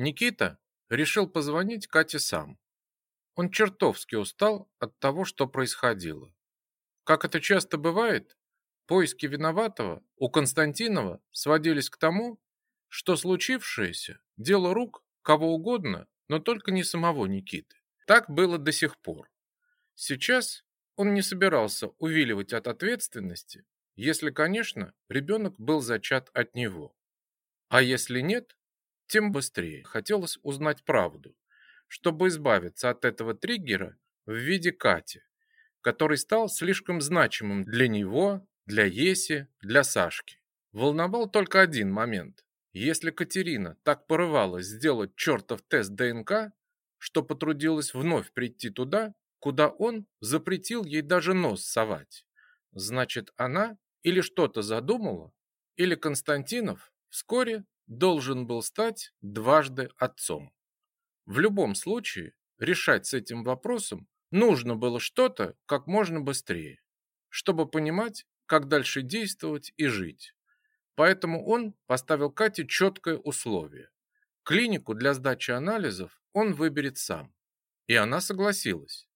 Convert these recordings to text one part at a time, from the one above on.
Никита решил позвонить Кате сам. Он чертовски устал от того, что происходило. Как это часто бывает, поиски виноватого у Константинова сводились к тому, что случившееся – дело рук кого угодно, но только не самого Никиты. Так было до сих пор. Сейчас он не собирался увиливать от ответственности, если, конечно, ребенок был зачат от него. А если нет, тем быстрее хотелось узнать правду, чтобы избавиться от этого триггера в виде Кати, который стал слишком значимым для него, для Еси, для Сашки. Волновал только один момент. Если Катерина так порывалась сделать чертов тест ДНК, что потрудилась вновь прийти туда, куда он запретил ей даже нос совать, значит она или что-то задумала, или Константинов вскоре должен был стать дважды отцом. В любом случае, решать с этим вопросом нужно было что-то как можно быстрее, чтобы понимать, как дальше действовать и жить. Поэтому он поставил Кате четкое условие. Клинику для сдачи анализов он выберет сам. И она согласилась,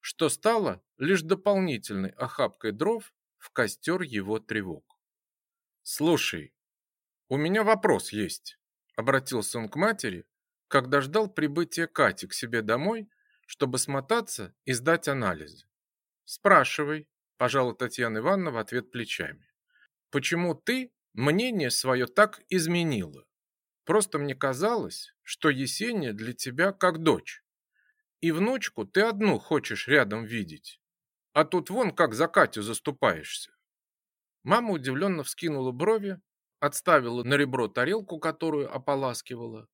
что стало лишь дополнительной охапкой дров в костер его тревог. «Слушай, «У меня вопрос есть», — обратился он к матери, когда ждал прибытия Кати к себе домой, чтобы смотаться и сдать анализы. «Спрашивай», — пожала Татьяна Ивановна в ответ плечами. «Почему ты мнение свое так изменила? Просто мне казалось, что Есения для тебя как дочь. И внучку ты одну хочешь рядом видеть. А тут вон как за Катю заступаешься». Мама удивленно вскинула брови, отставила на ребро тарелку, которую ополаскивала,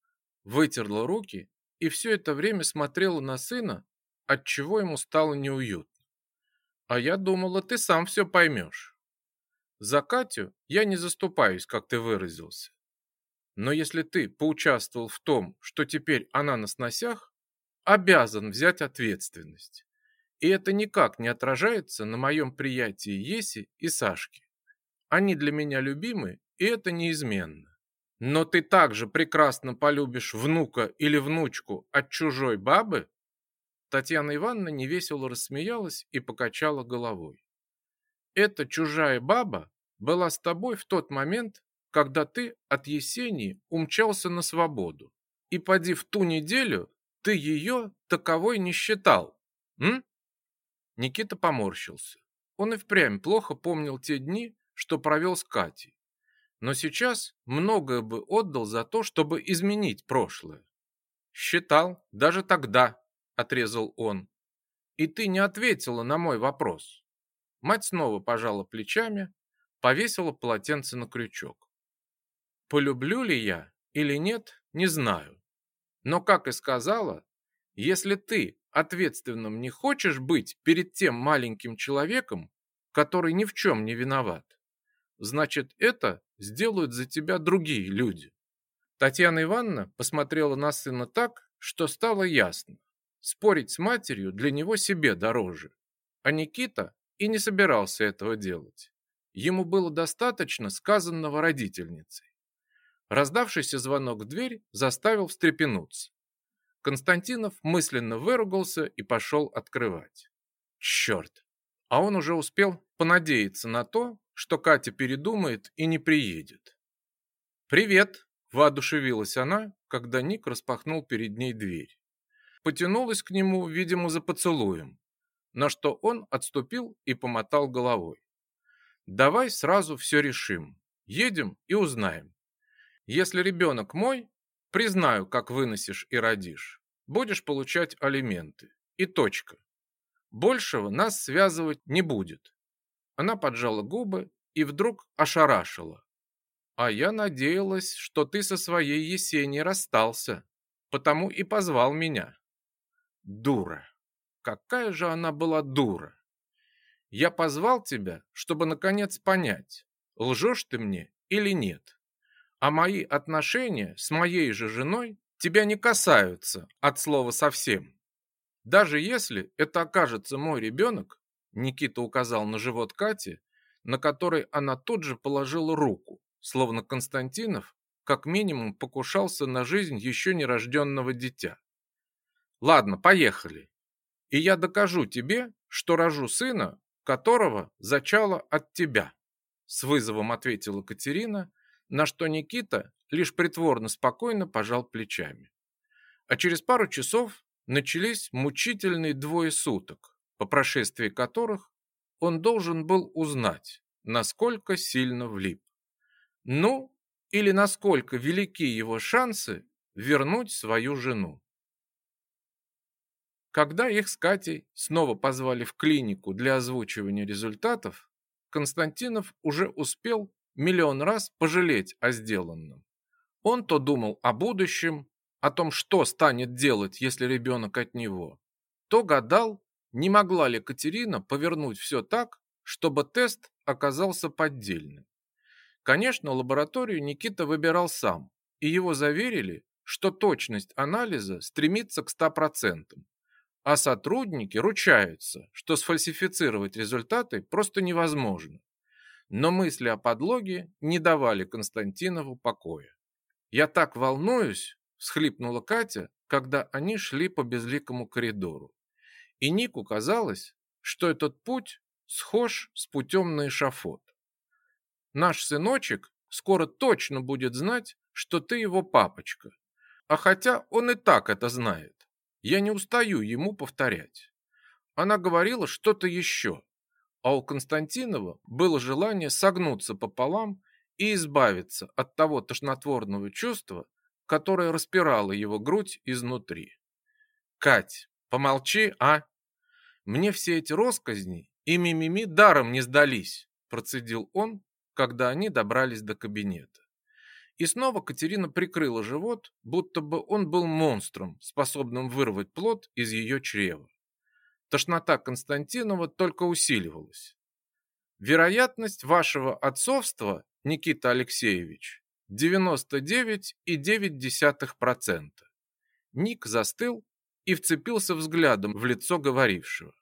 вытерла руки и все это время смотрела на сына, от чего ему стало неуютно. А я думала, ты сам все поймешь. За Катю я не заступаюсь, как ты выразился. Но если ты поучаствовал в том, что теперь она на сносях, обязан взять ответственность. И это никак не отражается на моем приятии Еси и Сашки. Они для меня любимы и это неизменно. Но ты также прекрасно полюбишь внука или внучку от чужой бабы? Татьяна Ивановна невесело рассмеялась и покачала головой. Эта чужая баба была с тобой в тот момент, когда ты от Есении умчался на свободу. И поди в ту неделю ты ее таковой не считал. М? Никита поморщился. Он и впрямь плохо помнил те дни, что провел с Катей но сейчас многое бы отдал за то, чтобы изменить прошлое. Считал, даже тогда, отрезал он. И ты не ответила на мой вопрос. Мать снова пожала плечами, повесила полотенце на крючок. Полюблю ли я или нет, не знаю. Но, как и сказала, если ты ответственным не хочешь быть перед тем маленьким человеком, который ни в чем не виноват, значит, это сделают за тебя другие люди. Татьяна Ивановна посмотрела на сына так, что стало ясно. Спорить с матерью для него себе дороже. А Никита и не собирался этого делать. Ему было достаточно сказанного родительницей. Раздавшийся звонок в дверь заставил встрепенуться. Константинов мысленно выругался и пошел открывать. Черт! А он уже успел понадеяться на то, что Катя передумает и не приедет. «Привет!» – воодушевилась она, когда Ник распахнул перед ней дверь. Потянулась к нему, видимо, за поцелуем, на что он отступил и помотал головой. «Давай сразу все решим. Едем и узнаем. Если ребенок мой, признаю, как выносишь и родишь. Будешь получать алименты. И точка. Большего нас связывать не будет. Она поджала губы и вдруг ошарашила. «А я надеялась, что ты со своей Есенией расстался, потому и позвал меня». «Дура! Какая же она была дура! Я позвал тебя, чтобы наконец понять, лжешь ты мне или нет. А мои отношения с моей же женой тебя не касаются от слова совсем. Даже если это окажется мой ребенок, Никита указал на живот Кати, на который она тут же положила руку, словно Константинов как минимум покушался на жизнь еще нерожденного дитя. Ладно, поехали. И я докажу тебе, что рожу сына, которого зачала от тебя, с вызовом ответила Катерина, на что Никита лишь притворно спокойно пожал плечами. А через пару часов начались мучительные двое суток, по прошествии которых он должен был узнать, насколько сильно влип. Ну, или насколько велики его шансы вернуть свою жену. Когда их с Катей снова позвали в клинику для озвучивания результатов, Константинов уже успел миллион раз пожалеть о сделанном. Он то думал о будущем, о том, что станет делать, если ребенок от него, то гадал, не могла ли Катерина повернуть все так, чтобы тест оказался поддельным. Конечно, лабораторию Никита выбирал сам, и его заверили, что точность анализа стремится к 100%, а сотрудники ручаются, что сфальсифицировать результаты просто невозможно. Но мысли о подлоге не давали Константинову покоя. «Я так волнуюсь!» – всхлипнула Катя, когда они шли по безликому коридору. И Нику казалось, что этот путь схож с путем на эшафот. Наш сыночек скоро точно будет знать, что ты его папочка. А хотя он и так это знает. Я не устаю ему повторять. Она говорила что-то еще, а у Константинова было желание согнуться пополам и избавиться от того тошнотворного чувства, которое распирало его грудь изнутри. «Кать, помолчи, а? Мне все эти росказни и мимими даром не сдались», процедил он, когда они добрались до кабинета. И снова Катерина прикрыла живот, будто бы он был монстром, способным вырвать плод из ее чрева. Тошнота Константинова только усиливалась. Вероятность вашего отцовства, Никита Алексеевич, 99,9%. Ник застыл и вцепился взглядом в лицо говорившего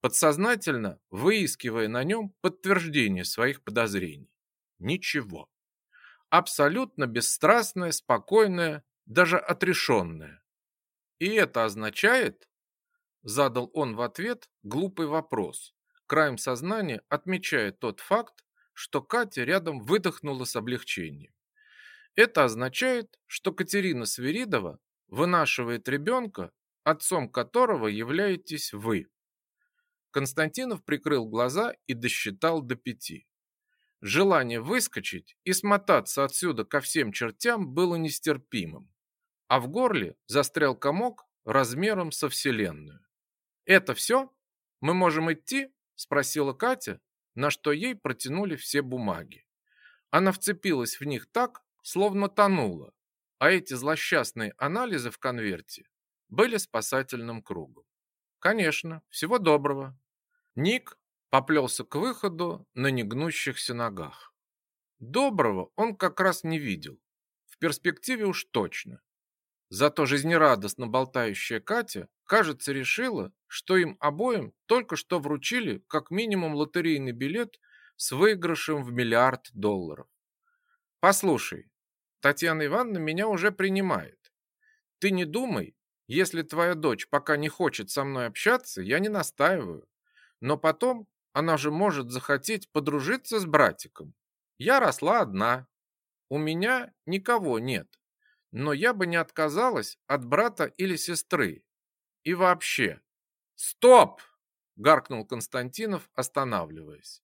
подсознательно выискивая на нем подтверждение своих подозрений. Ничего. Абсолютно бесстрастное, спокойное, даже отрешенное. И это означает, задал он в ответ глупый вопрос, краем сознания отмечая тот факт, что Катя рядом выдохнула с облегчением. Это означает, что Катерина Свиридова вынашивает ребенка, отцом которого являетесь вы. Константинов прикрыл глаза и досчитал до пяти. Желание выскочить и смотаться отсюда ко всем чертям было нестерпимым, а в горле застрял комок размером со вселенную. «Это все? Мы можем идти?» – спросила Катя, на что ей протянули все бумаги. Она вцепилась в них так, словно тонула, а эти злосчастные анализы в конверте были спасательным кругом. Конечно, всего доброго. Ник поплелся к выходу на негнущихся ногах. Доброго он как раз не видел. В перспективе уж точно. Зато жизнерадостно болтающая Катя, кажется, решила, что им обоим только что вручили как минимум лотерейный билет с выигрышем в миллиард долларов. «Послушай, Татьяна Ивановна меня уже принимает. Ты не думай, если твоя дочь пока не хочет со мной общаться, я не настаиваю. Но потом она же может захотеть подружиться с братиком. Я росла одна. У меня никого нет. Но я бы не отказалась от брата или сестры. И вообще. Стоп! гаркнул Константинов, останавливаясь.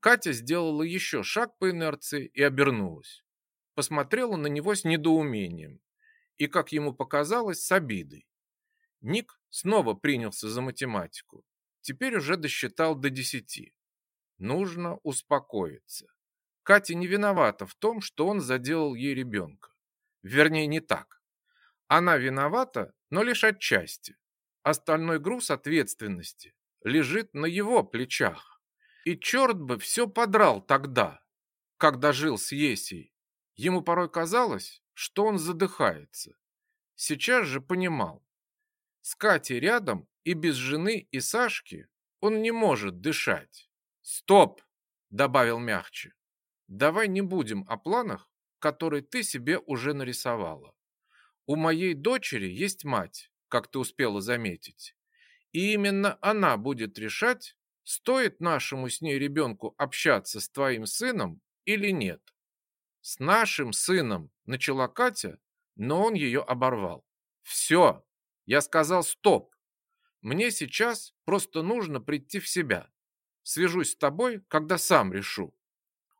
Катя сделала еще шаг по инерции и обернулась. Посмотрела на него с недоумением и, как ему показалось, с обидой. Ник снова принялся за математику. Теперь уже досчитал до десяти. Нужно успокоиться. Катя не виновата в том, что он заделал ей ребенка. Вернее, не так. Она виновата, но лишь отчасти. Остальной груз ответственности лежит на его плечах. И черт бы все подрал тогда, когда жил с Есей. Ему порой казалось, что он задыхается. Сейчас же понимал. С Катей рядом и без жены и Сашки он не может дышать. «Стоп!» – добавил мягче. «Давай не будем о планах, который ты себе уже нарисовала. У моей дочери есть мать, как ты успела заметить. И именно она будет решать, стоит нашему с ней ребенку общаться с твоим сыном или нет. С нашим сыном, начала Катя, но он ее оборвал. Все, я сказал стоп. Мне сейчас просто нужно прийти в себя. Свяжусь с тобой, когда сам решу.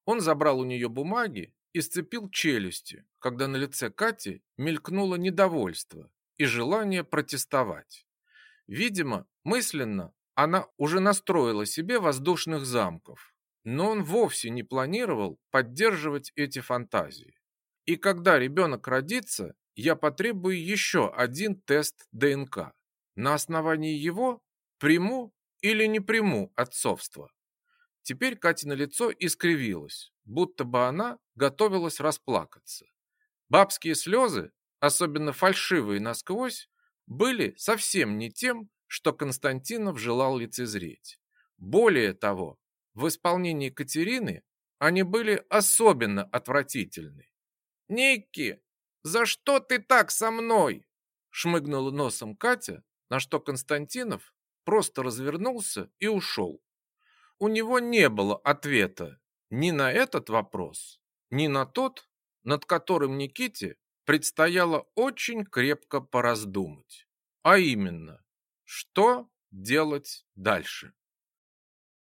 Он забрал у нее бумаги и сцепил челюсти, когда на лице Кати мелькнуло недовольство и желание протестовать. Видимо, мысленно она уже настроила себе воздушных замков, но он вовсе не планировал поддерживать эти фантазии. И когда ребенок родится, я потребую еще один тест ДНК. На основании его приму или не приму отцовство. Теперь Катина лицо искривилось, будто бы она готовилась расплакаться. Бабские слезы, особенно фальшивые насквозь, были совсем не тем, что Константинов желал лицезреть. Более того, в исполнении Катерины они были особенно отвратительны. «Никки, за что ты так со мной?» шмыгнула носом Катя, на что Константинов просто развернулся и ушел. У него не было ответа ни на этот вопрос, ни на тот, над которым Никите предстояло очень крепко пораздумать. А именно, что делать дальше?